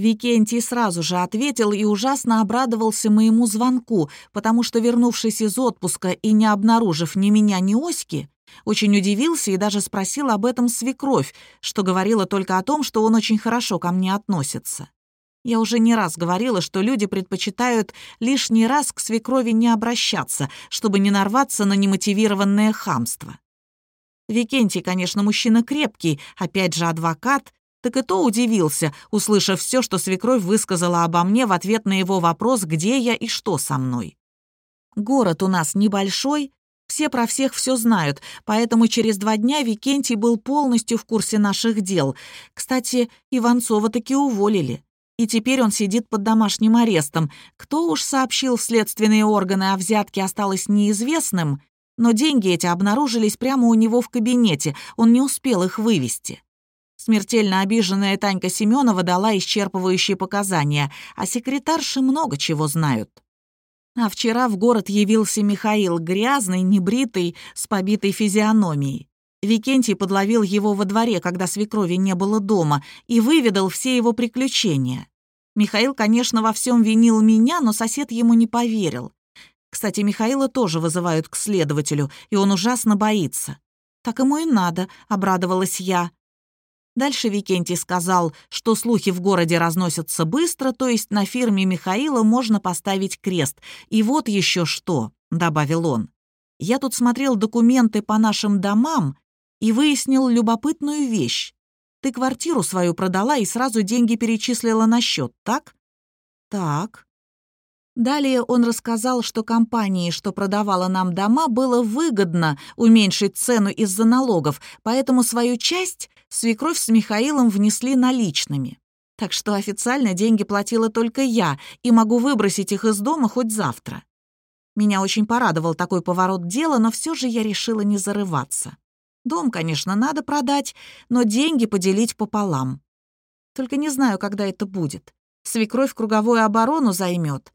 Викентий сразу же ответил и ужасно обрадовался моему звонку, потому что, вернувшись из отпуска и не обнаружив ни меня, ни Оськи, очень удивился и даже спросил об этом свекровь, что говорила только о том, что он очень хорошо ко мне относится. Я уже не раз говорила, что люди предпочитают лишний раз к свекрови не обращаться, чтобы не нарваться на немотивированное хамство. Викентий, конечно, мужчина крепкий, опять же адвокат, так и то удивился, услышав все, что свекровь высказала обо мне в ответ на его вопрос, где я и что со мной. Город у нас небольшой, все про всех все знают, поэтому через два дня Викентий был полностью в курсе наших дел. Кстати, Иванцова таки уволили. И теперь он сидит под домашним арестом. Кто уж сообщил в следственные органы о взятке, осталось неизвестным, но деньги эти обнаружились прямо у него в кабинете, он не успел их вывести. Смертельно обиженная Танька Семенова дала исчерпывающие показания, а секретарши много чего знают. А вчера в город явился Михаил, грязный, небритый, с побитой физиономией. Викентий подловил его во дворе, когда свекрови не было дома, и выведал все его приключения. Михаил, конечно, во всем винил меня, но сосед ему не поверил. Кстати, Михаила тоже вызывают к следователю, и он ужасно боится. «Так ему и надо», — обрадовалась я. Дальше Викентий сказал, что слухи в городе разносятся быстро, то есть на фирме Михаила можно поставить крест. И вот еще что, — добавил он. Я тут смотрел документы по нашим домам и выяснил любопытную вещь. Ты квартиру свою продала и сразу деньги перечислила на счет, так? Так. Далее он рассказал, что компании, что продавала нам дома, было выгодно уменьшить цену из-за налогов, поэтому свою часть свекровь с Михаилом внесли наличными. Так что официально деньги платила только я, и могу выбросить их из дома хоть завтра. Меня очень порадовал такой поворот дела, но все же я решила не зарываться. Дом, конечно, надо продать, но деньги поделить пополам. Только не знаю, когда это будет. Свекровь круговую оборону займет.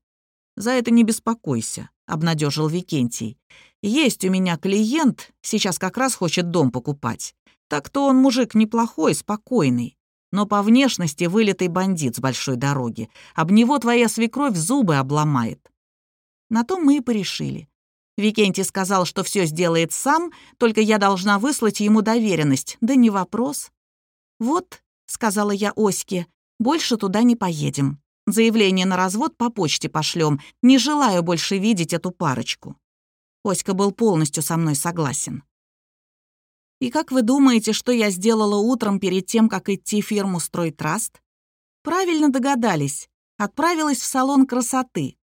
За это не беспокойся, обнадежил Викентий. Есть у меня клиент, сейчас как раз хочет дом покупать. Так-то он мужик неплохой, спокойный. Но по внешности вылитый бандит с большой дороги. Об него твоя свекровь зубы обломает. На том мы и порешили. Викентий сказал, что все сделает сам, только я должна выслать ему доверенность. Да не вопрос. «Вот», — сказала я Оське, — «больше туда не поедем. Заявление на развод по почте пошлем. Не желаю больше видеть эту парочку». Оська был полностью со мной согласен. И как вы думаете, что я сделала утром перед тем, как идти в фирму «Стройтраст»? Правильно догадались. Отправилась в салон красоты.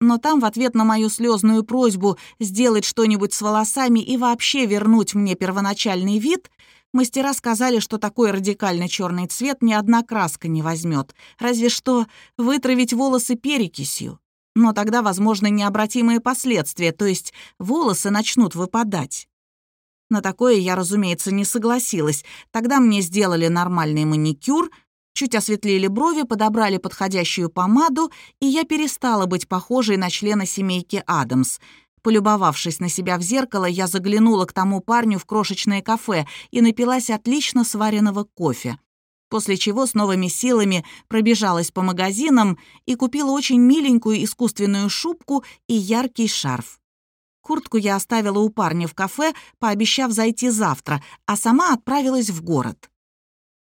Но там в ответ на мою слезную просьбу сделать что-нибудь с волосами и вообще вернуть мне первоначальный вид, мастера сказали, что такой радикально черный цвет ни одна краска не возьмет, разве что вытравить волосы перекисью. Но тогда возможны необратимые последствия, то есть волосы начнут выпадать. На такое я, разумеется, не согласилась. Тогда мне сделали нормальный маникюр, чуть осветлили брови, подобрали подходящую помаду, и я перестала быть похожей на члена семейки Адамс. Полюбовавшись на себя в зеркало, я заглянула к тому парню в крошечное кафе и напилась отлично сваренного кофе. После чего с новыми силами пробежалась по магазинам и купила очень миленькую искусственную шубку и яркий шарф. Куртку я оставила у парня в кафе, пообещав зайти завтра, а сама отправилась в город.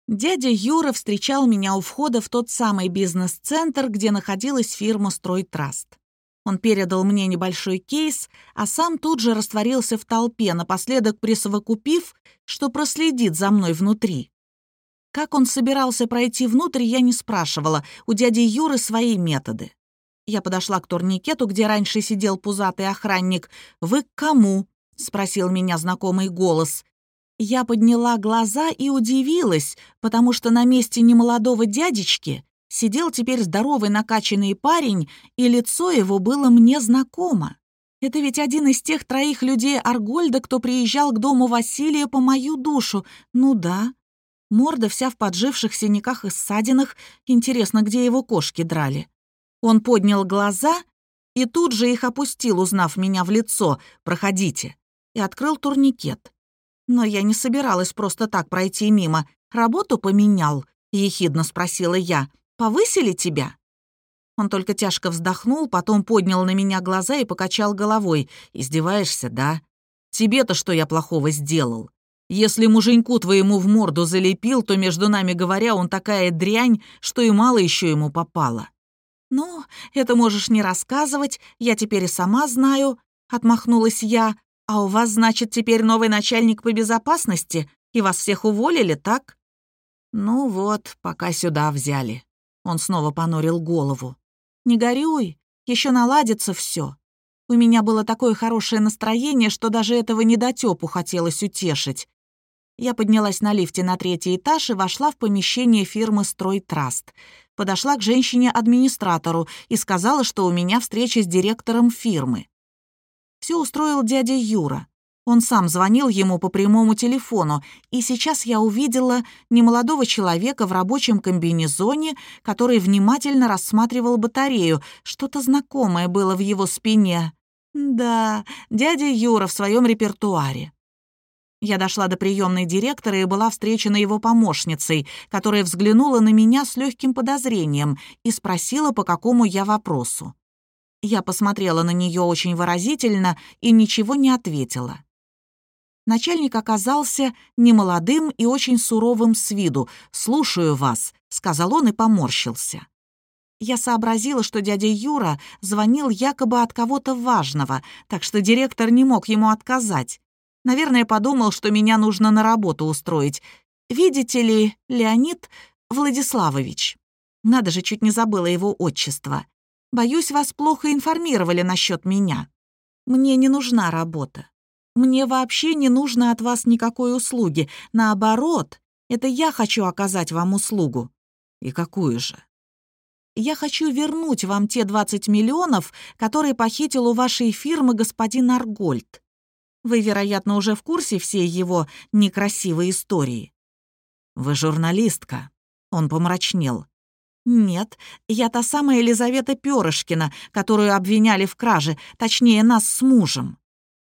Дядя Юра встречал меня у входа в тот самый бизнес-центр, где находилась фирма «Стройтраст». Он передал мне небольшой кейс, а сам тут же растворился в толпе, напоследок присовокупив, что проследит за мной внутри. Как он собирался пройти внутрь, я не спрашивала, у дяди Юры свои методы. Я подошла к турникету, где раньше сидел пузатый охранник. «Вы к кому?» — спросил меня знакомый голос. Я подняла глаза и удивилась, потому что на месте немолодого дядечки сидел теперь здоровый накачанный парень, и лицо его было мне знакомо. Это ведь один из тех троих людей Аргольда, кто приезжал к дому Василия по мою душу. Ну да. Морда вся в подживших синяках и ссадинах. Интересно, где его кошки драли. Он поднял глаза и тут же их опустил, узнав меня в лицо. «Проходите». И открыл турникет. Но я не собиралась просто так пройти мимо. Работу поменял?» — ехидно спросила я. Повысили тебя?» Он только тяжко вздохнул, потом поднял на меня глаза и покачал головой. «Издеваешься, да? Тебе-то что я плохого сделал? Если муженьку твоему в морду залепил, то, между нами говоря, он такая дрянь, что и мало еще ему попало». «Ну, это можешь не рассказывать, я теперь и сама знаю», — отмахнулась я. «А у вас, значит, теперь новый начальник по безопасности, и вас всех уволили, так?» «Ну вот, пока сюда взяли». Он снова понурил голову. «Не горюй, еще наладится все. У меня было такое хорошее настроение, что даже этого недотёпу хотелось утешить. Я поднялась на лифте на третий этаж и вошла в помещение фирмы «Стройтраст». Подошла к женщине-администратору и сказала, что у меня встреча с директором фирмы. Все устроил дядя Юра. Он сам звонил ему по прямому телефону, и сейчас я увидела немолодого человека в рабочем комбинезоне, который внимательно рассматривал батарею. Что-то знакомое было в его спине. Да, дядя Юра в своем репертуаре. Я дошла до приемной директора и была встречена его помощницей, которая взглянула на меня с легким подозрением и спросила, по какому я вопросу. Я посмотрела на нее очень выразительно и ничего не ответила. Начальник оказался немолодым и очень суровым с виду. «Слушаю вас», — сказал он и поморщился. Я сообразила, что дядя Юра звонил якобы от кого-то важного, так что директор не мог ему отказать. Наверное, подумал, что меня нужно на работу устроить. Видите ли, Леонид Владиславович. Надо же, чуть не забыла его отчество. Боюсь, вас плохо информировали насчет меня. Мне не нужна работа. Мне вообще не нужно от вас никакой услуги. Наоборот, это я хочу оказать вам услугу. И какую же? Я хочу вернуть вам те 20 миллионов, которые похитил у вашей фирмы господин Аргольд. Вы, вероятно, уже в курсе всей его некрасивой истории. Вы журналистка. Он помрачнел. «Нет, я та самая Елизавета Пёрышкина, которую обвиняли в краже, точнее, нас с мужем.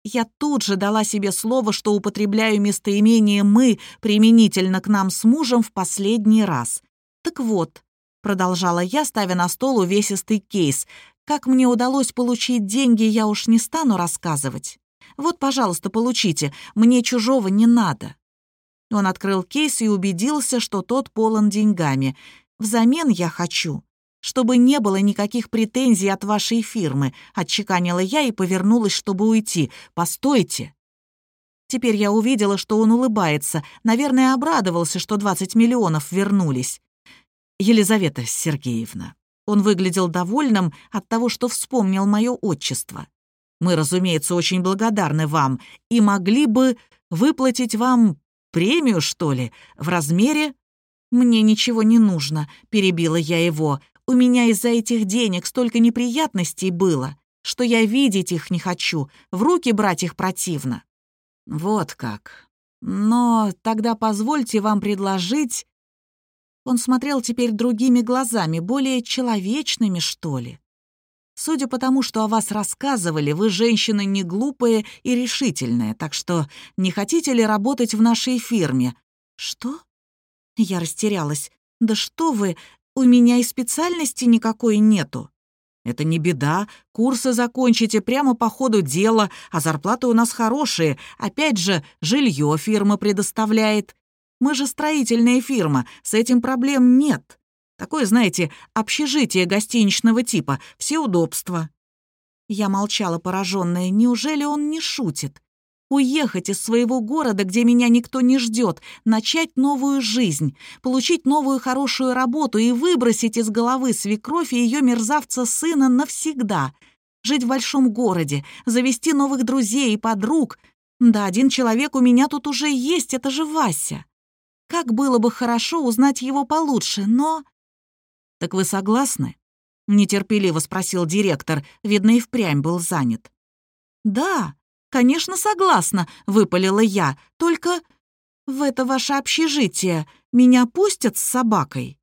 Я тут же дала себе слово, что употребляю местоимение «мы» применительно к нам с мужем в последний раз. Так вот, продолжала я, ставя на стол увесистый кейс, как мне удалось получить деньги, я уж не стану рассказывать. Вот, пожалуйста, получите, мне чужого не надо. Он открыл кейс и убедился, что тот полон деньгами. Взамен я хочу, чтобы не было никаких претензий от вашей фирмы», — отчеканила я и повернулась, чтобы уйти. «Постойте». Теперь я увидела, что он улыбается. Наверное, обрадовался, что 20 миллионов вернулись. «Елизавета Сергеевна». Он выглядел довольным от того, что вспомнил мое отчество. «Мы, разумеется, очень благодарны вам и могли бы выплатить вам премию, что ли, в размере...» «Мне ничего не нужно», — перебила я его. У меня из-за этих денег столько неприятностей было, что я видеть их не хочу, в руки брать их противно». «Вот как. Но тогда позвольте вам предложить...» Он смотрел теперь другими глазами, более человечными, что ли. Судя по тому, что о вас рассказывали, вы женщина не глупая и решительная, так что не хотите ли работать в нашей фирме? Что? Я растерялась. Да что вы, у меня и специальности никакой нету. Это не беда, курсы закончите прямо по ходу дела, а зарплаты у нас хорошие. Опять же, жилье фирма предоставляет. Мы же строительная фирма, с этим проблем нет. Такое, знаете, общежитие гостиничного типа, все удобства». Я молчала пораженная. Неужели он не шутит? уехать из своего города, где меня никто не ждет, начать новую жизнь, получить новую хорошую работу и выбросить из головы свекровь и ее мерзавца сына навсегда, жить в большом городе, завести новых друзей и подруг. Да, один человек у меня тут уже есть, это же Вася. Как было бы хорошо узнать его получше, но... «Так вы согласны?» — нетерпеливо спросил директор, видно, и впрямь был занят. «Да», «Конечно, согласна», — выпалила я. «Только в это ваше общежитие меня пустят с собакой?»